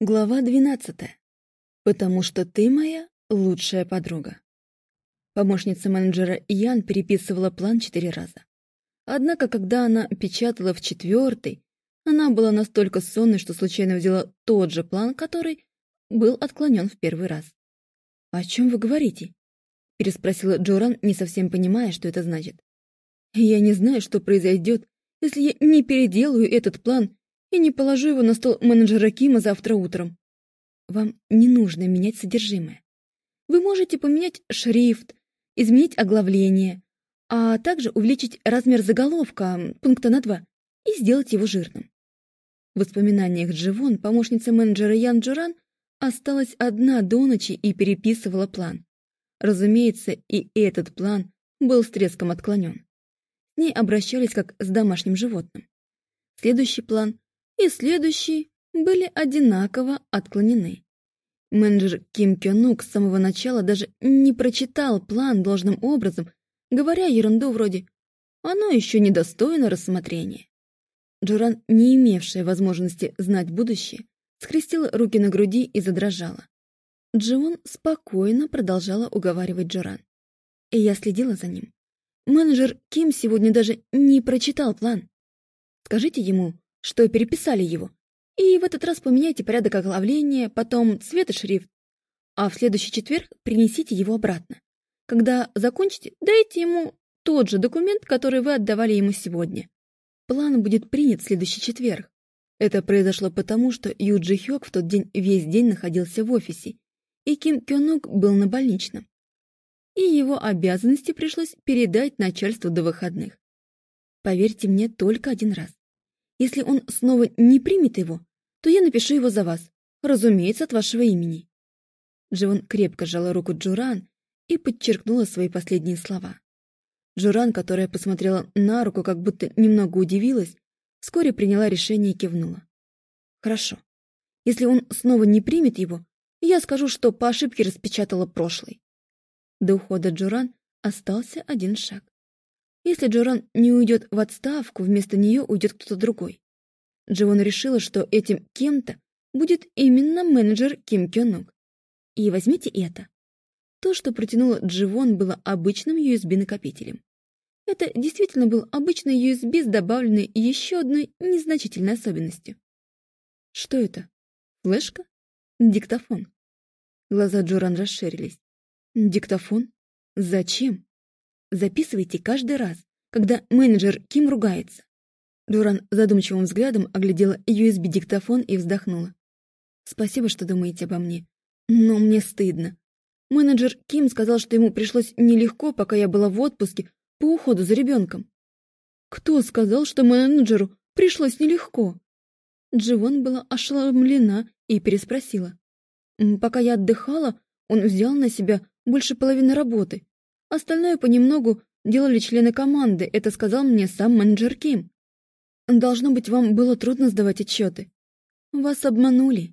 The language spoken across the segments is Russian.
Глава двенадцатая. Потому что ты моя лучшая подруга. Помощница менеджера Ян переписывала план четыре раза. Однако, когда она печатала в четвертый, она была настолько сонной, что случайно взяла тот же план, который был отклонен в первый раз. «О чем вы говорите?» — переспросила Джоран, не совсем понимая, что это значит. «Я не знаю, что произойдет, если я не переделаю этот план и не положу его на стол менеджера Кима завтра утром. Вам не нужно менять содержимое. Вы можете поменять шрифт, изменить оглавление, а также увеличить размер заголовка пункта на 2 и сделать его жирным. В воспоминаниях Дживон, помощница менеджера Ян Джуран, осталась одна до ночи и переписывала план. Разумеется, и этот план был с треском отклонен. С ней обращались как с домашним животным. Следующий план и следующие были одинаково отклонены. Менеджер Ким Кёнук с самого начала даже не прочитал план должным образом, говоря ерунду вроде «оно еще недостойно рассмотрения». Джуран, не имевшая возможности знать будущее, скрестила руки на груди и задрожала. Дживон спокойно продолжала уговаривать Джуран. И я следила за ним. Менеджер Ким сегодня даже не прочитал план. Скажите ему, что переписали его. И в этот раз поменяйте порядок оглавления, потом цвет и шрифт. А в следующий четверг принесите его обратно. Когда закончите, дайте ему тот же документ, который вы отдавали ему сегодня. План будет принят в следующий четверг. Это произошло потому, что Ю Джи Хёк в тот день весь день находился в офисе, и Ким Кёнук был на больничном. И его обязанности пришлось передать начальству до выходных. Поверьте мне только один раз. Если он снова не примет его, то я напишу его за вас, разумеется, от вашего имени». Дживон крепко сжала руку Джуран и подчеркнула свои последние слова. Джуран, которая посмотрела на руку, как будто немного удивилась, вскоре приняла решение и кивнула. «Хорошо. Если он снова не примет его, я скажу, что по ошибке распечатала прошлый». До ухода Джуран остался один шаг. Если Джоран не уйдет в отставку, вместо нее уйдет кто-то другой. Дживон решила, что этим кем-то будет именно менеджер Ким Кёнук. И возьмите это. То, что протянула Дживон, было обычным USB-накопителем. Это действительно был обычный USB с добавленной еще одной незначительной особенностью. Что это? Флешка? Диктофон. Глаза Джоран расширились. Диктофон? Зачем? Записывайте каждый раз, когда менеджер Ким ругается. Дуран задумчивым взглядом оглядела USB-диктофон и вздохнула. «Спасибо, что думаете обо мне. Но мне стыдно. Менеджер Ким сказал, что ему пришлось нелегко, пока я была в отпуске по уходу за ребенком. Кто сказал, что менеджеру пришлось нелегко? Дживон была ошеломлена и переспросила. Пока я отдыхала, он взял на себя больше половины работы. Остальное понемногу делали члены команды, это сказал мне сам менеджер Ким. Должно быть, вам было трудно сдавать отчеты. Вас обманули.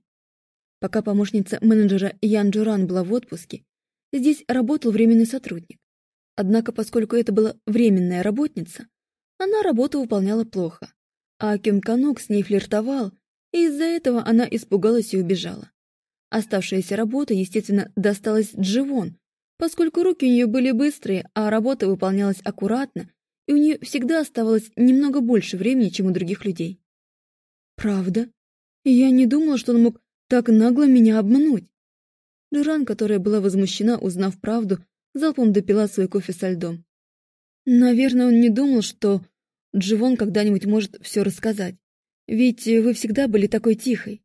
Пока помощница менеджера Ян Джуран была в отпуске, здесь работал временный сотрудник. Однако, поскольку это была временная работница, она работу выполняла плохо, а Ким Канук с ней флиртовал, и из-за этого она испугалась и убежала. Оставшаяся работа, естественно, досталась Дживон, поскольку руки у нее были быстрые, а работа выполнялась аккуратно, и у нее всегда оставалось немного больше времени, чем у других людей. «Правда? Я не думала, что он мог так нагло меня обмануть». Джуран, которая была возмущена, узнав правду, залпом допила свой кофе со льдом. «Наверное, он не думал, что Дживон когда-нибудь может все рассказать. Ведь вы всегда были такой тихой».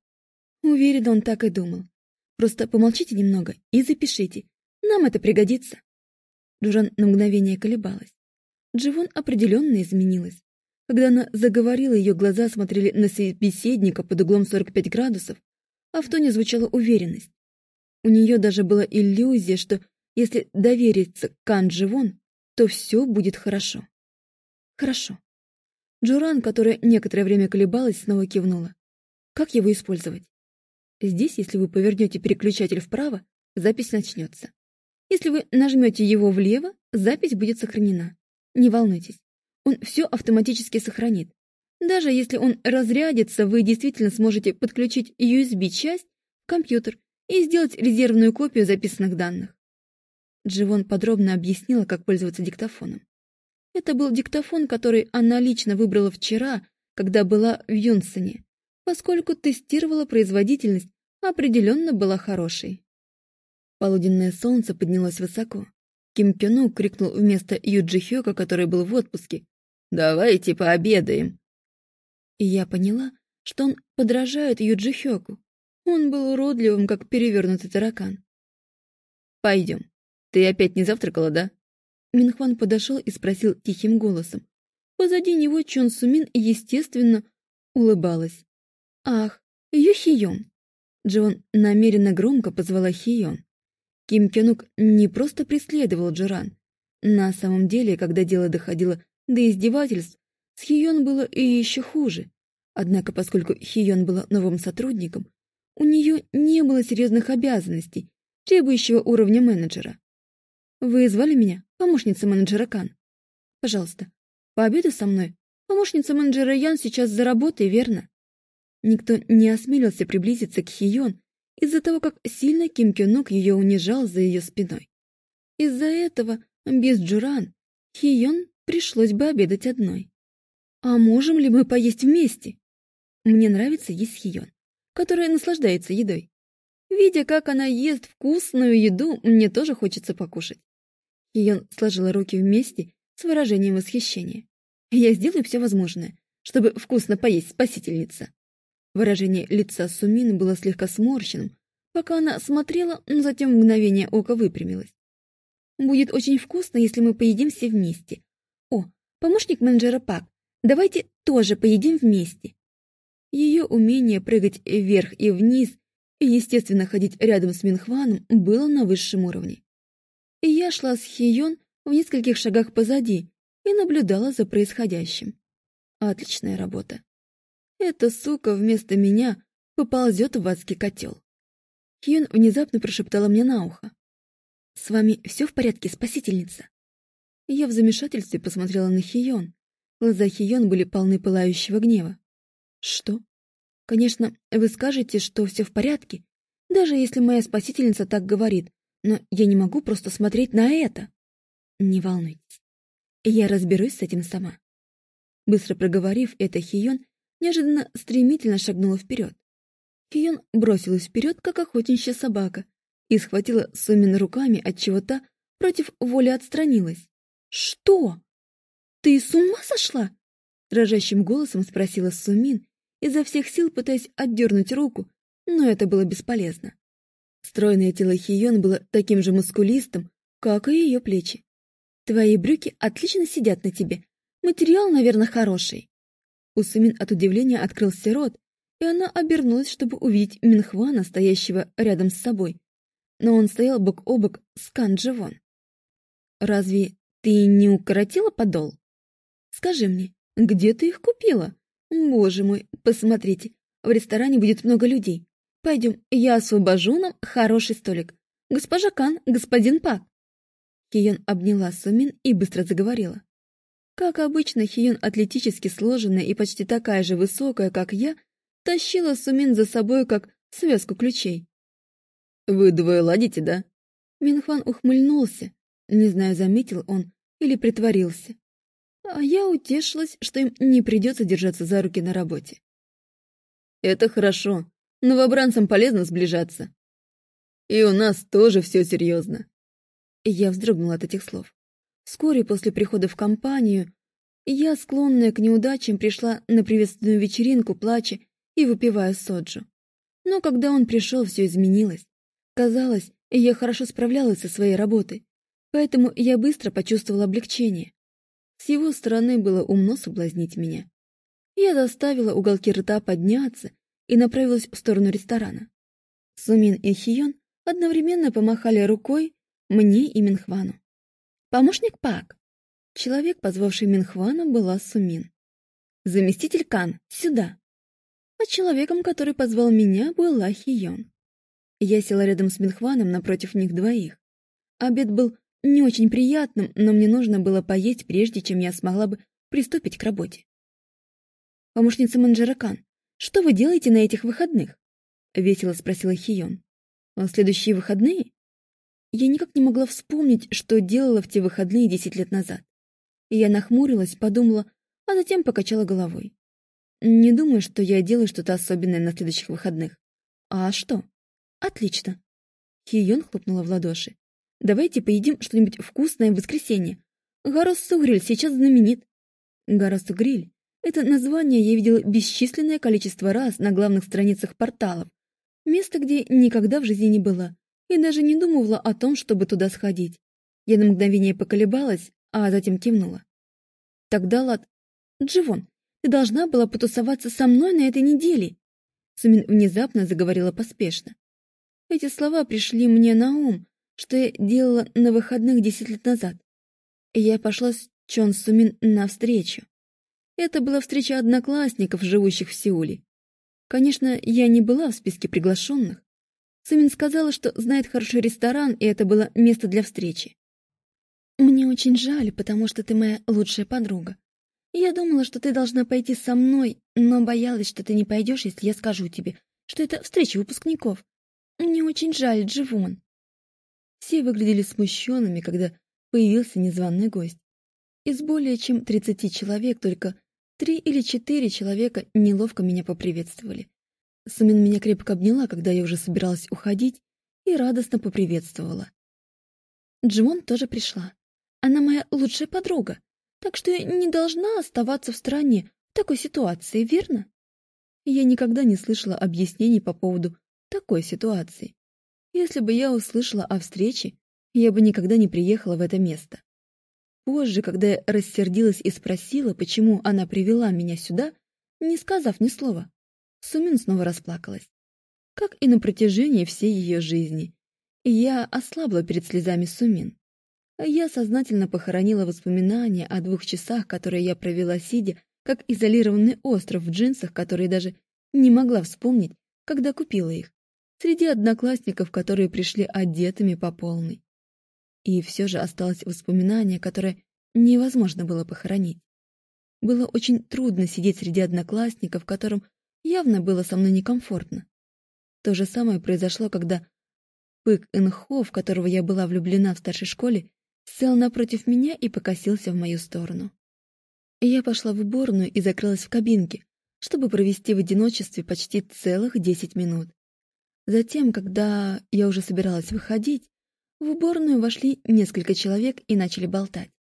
Уверен, он так и думал. Просто помолчите немного и запишите, нам это пригодится. Джуран на мгновение колебалась. Дживон определенно изменилась. Когда она заговорила, ее глаза смотрели на собеседника под углом 45 градусов, а в тоне звучала уверенность. У нее даже была иллюзия, что если довериться Кан Дживон, то все будет хорошо. Хорошо. Джуран, которая некоторое время колебалась, снова кивнула. Как его использовать? Здесь, если вы повернете переключатель вправо, запись начнется. Если вы нажмете его влево, запись будет сохранена. Не волнуйтесь, он все автоматически сохранит. Даже если он разрядится, вы действительно сможете подключить USB-часть компьютер и сделать резервную копию записанных данных. Дживон подробно объяснила, как пользоваться диктофоном. Это был диктофон, который она лично выбрала вчера, когда была в Юнсоне, поскольку тестировала производительность, определенно была хорошей. Полуденное солнце поднялось высоко. Ким Кёну крикнул вместо Юджи Хёка, который был в отпуске, «Давайте пообедаем!» И я поняла, что он подражает Юджи Хёку. Он был уродливым, как перевернутый таракан. «Пойдем. Ты опять не завтракала, да?» Минхван подошел и спросил тихим голосом. Позади него Чон Сумин, естественно, улыбалась. «Ах, Юхион!» Джон намеренно громко позвала Хион. Ким Кёнук не просто преследовал Джоран. На самом деле, когда дело доходило до издевательств, с Хион было и еще хуже. Однако, поскольку Хион была новым сотрудником, у нее не было серьезных обязанностей, требующего уровня менеджера. «Вы звали меня, помощница менеджера Кан? Пожалуйста, пообедай со мной. Помощница менеджера Ян сейчас за работой, верно?» Никто не осмелился приблизиться к Хион из-за того, как сильно Ким Кёнук ее унижал за ее спиной. Из-за этого, без Джуран, Хион пришлось бы обедать одной. «А можем ли мы поесть вместе?» Мне нравится есть Хион, которая наслаждается едой. Видя, как она ест вкусную еду, мне тоже хочется покушать. Хион сложила руки вместе с выражением восхищения. «Я сделаю все возможное, чтобы вкусно поесть, спасительница!» Выражение лица Сумины было слегка сморщенным, пока она смотрела, но затем в мгновение ока выпрямилась. «Будет очень вкусно, если мы поедим все вместе. О, помощник менеджера Пак, давайте тоже поедим вместе». Ее умение прыгать вверх и вниз и, естественно, ходить рядом с Минхваном было на высшем уровне. Я шла с Хион в нескольких шагах позади и наблюдала за происходящим. Отличная работа. Эта сука вместо меня поползет в адский котел. Хьюн внезапно прошептала мне на ухо. «С вами все в порядке, спасительница?» Я в замешательстве посмотрела на Хион. Глаза Хион были полны пылающего гнева. «Что?» «Конечно, вы скажете, что все в порядке, даже если моя спасительница так говорит, но я не могу просто смотреть на это». «Не волнуйтесь, я разберусь с этим сама». Быстро проговорив это, Хион неожиданно стремительно шагнула вперед. Хион бросилась вперед, как охотничья собака, и схватила Сумин руками, отчего та против воли отстранилась. «Что? Ты с ума сошла?» Дрожащим голосом спросила Сумин, изо всех сил пытаясь отдернуть руку, но это было бесполезно. Стройное тело Хион было таким же мускулистым, как и ее плечи. «Твои брюки отлично сидят на тебе. Материал, наверное, хороший». У Сумин от удивления открылся рот, и она обернулась, чтобы увидеть Минхвана, стоящего рядом с собой. Но он стоял бок о бок с Канджевон. «Разве ты не укоротила подол? Скажи мне, где ты их купила? Боже мой, посмотрите, в ресторане будет много людей. Пойдем, я освобожу нам хороший столик. Госпожа Кан, господин Пак». Кион обняла Сумин и быстро заговорила. Как обычно, Хиюн атлетически сложенная и почти такая же высокая, как я, тащила Сумин за собой, как связку ключей. «Вы двое ладите, да?» Минхван ухмыльнулся. Не знаю, заметил он или притворился. А я утешилась, что им не придется держаться за руки на работе. «Это хорошо. Новобранцам полезно сближаться. И у нас тоже все серьезно». Я вздрогнула от этих слов. Вскоре после прихода в компанию я, склонная к неудачам, пришла на приветственную вечеринку, плача и выпивая соджу. Но когда он пришел, все изменилось. Казалось, я хорошо справлялась со своей работой, поэтому я быстро почувствовала облегчение. С его стороны было умно соблазнить меня. Я заставила уголки рта подняться и направилась в сторону ресторана. Сумин и Хион одновременно помахали рукой мне и Минхвану. Помощник Пак. Человек, позвавший Минхвана, была Сумин. Заместитель Кан, сюда. А человеком, который позвал меня, была Хион. Я села рядом с Минхваном напротив них двоих. Обед был не очень приятным, но мне нужно было поесть, прежде чем я смогла бы приступить к работе. Помощница менеджера Кан, что вы делаете на этих выходных? — весело спросила Хион. «А следующие выходные?» Я никак не могла вспомнить, что делала в те выходные десять лет назад. Я нахмурилась, подумала, а затем покачала головой. Не думаю, что я делаю что-то особенное на следующих выходных. А что? Отлично. Хион хлопнула в ладоши. Давайте поедим что-нибудь вкусное в воскресенье. Гаросу Гриль сейчас знаменит. Гаросу Гриль — это название я видела бесчисленное количество раз на главных страницах порталов. Место, где никогда в жизни не была, и даже не думала о том, чтобы туда сходить. Я на мгновение поколебалась, а затем кивнула. Тогда, Лад... Дживон, ты должна была потусоваться со мной на этой неделе. Сумин внезапно заговорила поспешно. Эти слова пришли мне на ум, что я делала на выходных десять лет назад. И я пошла с Чон Сумин навстречу. Это была встреча одноклассников, живущих в Сеуле. Конечно, я не была в списке приглашенных. Сумин сказала, что знает хороший ресторан, и это было место для встречи. «Мне очень жаль, потому что ты моя лучшая подруга. Я думала, что ты должна пойти со мной, но боялась, что ты не пойдешь, если я скажу тебе, что это встреча выпускников. Мне очень жаль, Дживон. Все выглядели смущенными, когда появился незваный гость. Из более чем тридцати человек только три или четыре человека неловко меня поприветствовали. Сумин меня крепко обняла, когда я уже собиралась уходить, и радостно поприветствовала. Джимон тоже пришла. Она моя лучшая подруга. Так что я не должна оставаться в стране в такой ситуации, верно? Я никогда не слышала объяснений по поводу такой ситуации. Если бы я услышала о встрече, я бы никогда не приехала в это место. Позже, когда я рассердилась и спросила, почему она привела меня сюда, не сказав ни слова, Сумин снова расплакалась. Как и на протяжении всей ее жизни. Я ослабла перед слезами Сумин. Я сознательно похоронила воспоминания о двух часах, которые я провела сидя, как изолированный остров в джинсах, которые даже не могла вспомнить, когда купила их, среди одноклассников, которые пришли одетыми по полной. И все же осталось воспоминание, которое невозможно было похоронить. Было очень трудно сидеть среди одноклассников, которым явно было со мной некомфортно. То же самое произошло, когда Пык Энхо, в которого я была влюблена в старшей школе, сел напротив меня и покосился в мою сторону. Я пошла в уборную и закрылась в кабинке, чтобы провести в одиночестве почти целых десять минут. Затем, когда я уже собиралась выходить, в уборную вошли несколько человек и начали болтать.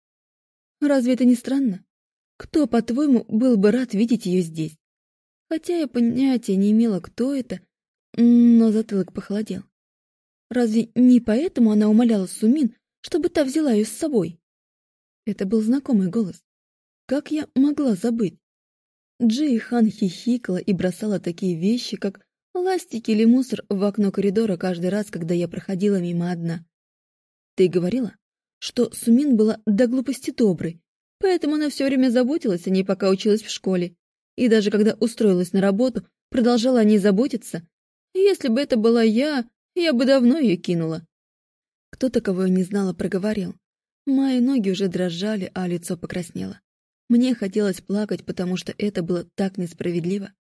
Разве это не странно? Кто, по-твоему, был бы рад видеть ее здесь? Хотя я понятия не имела, кто это, но затылок похолодел. Разве не поэтому она умоляла Сумин чтобы та взяла ее с собой. Это был знакомый голос. Как я могла забыть? Джей Хан хихикала и бросала такие вещи, как ластики или мусор в окно коридора каждый раз, когда я проходила мимо одна. Ты говорила, что Сумин была до глупости доброй, поэтому она все время заботилась о ней, пока училась в школе, и даже когда устроилась на работу, продолжала о ней заботиться. Если бы это была я, я бы давно ее кинула. Кто-то, кого я не знала, проговорил. Мои ноги уже дрожали, а лицо покраснело. Мне хотелось плакать, потому что это было так несправедливо.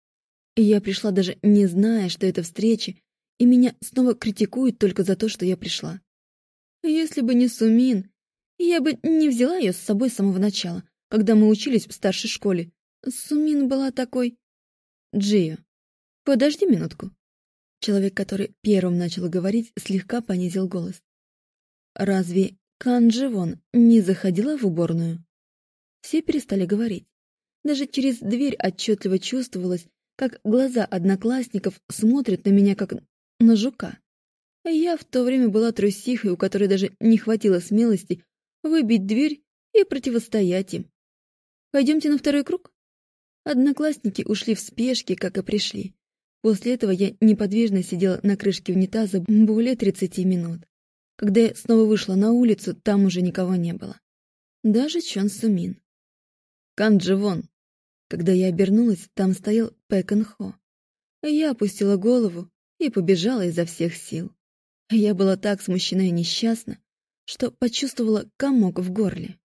И я пришла даже не зная, что это встреча, и меня снова критикуют только за то, что я пришла. Если бы не Сумин, я бы не взяла ее с собой с самого начала, когда мы учились в старшей школе. Сумин была такой... Джио, подожди минутку. Человек, который первым начал говорить, слегка понизил голос. Разве Кандживон не заходила в уборную? Все перестали говорить. Даже через дверь отчетливо чувствовалось, как глаза одноклассников смотрят на меня, как на жука. Я в то время была трусихой, у которой даже не хватило смелости выбить дверь и противостоять им. «Пойдемте на второй круг?» Одноклассники ушли в спешке, как и пришли. После этого я неподвижно сидела на крышке унитаза более тридцати минут. Когда я снова вышла на улицу, там уже никого не было. Даже Чон Сумин. Канджи Вон. Когда я обернулась, там стоял Пэкэн Хо. Я опустила голову и побежала изо всех сил. Я была так смущена и несчастна, что почувствовала комок в горле.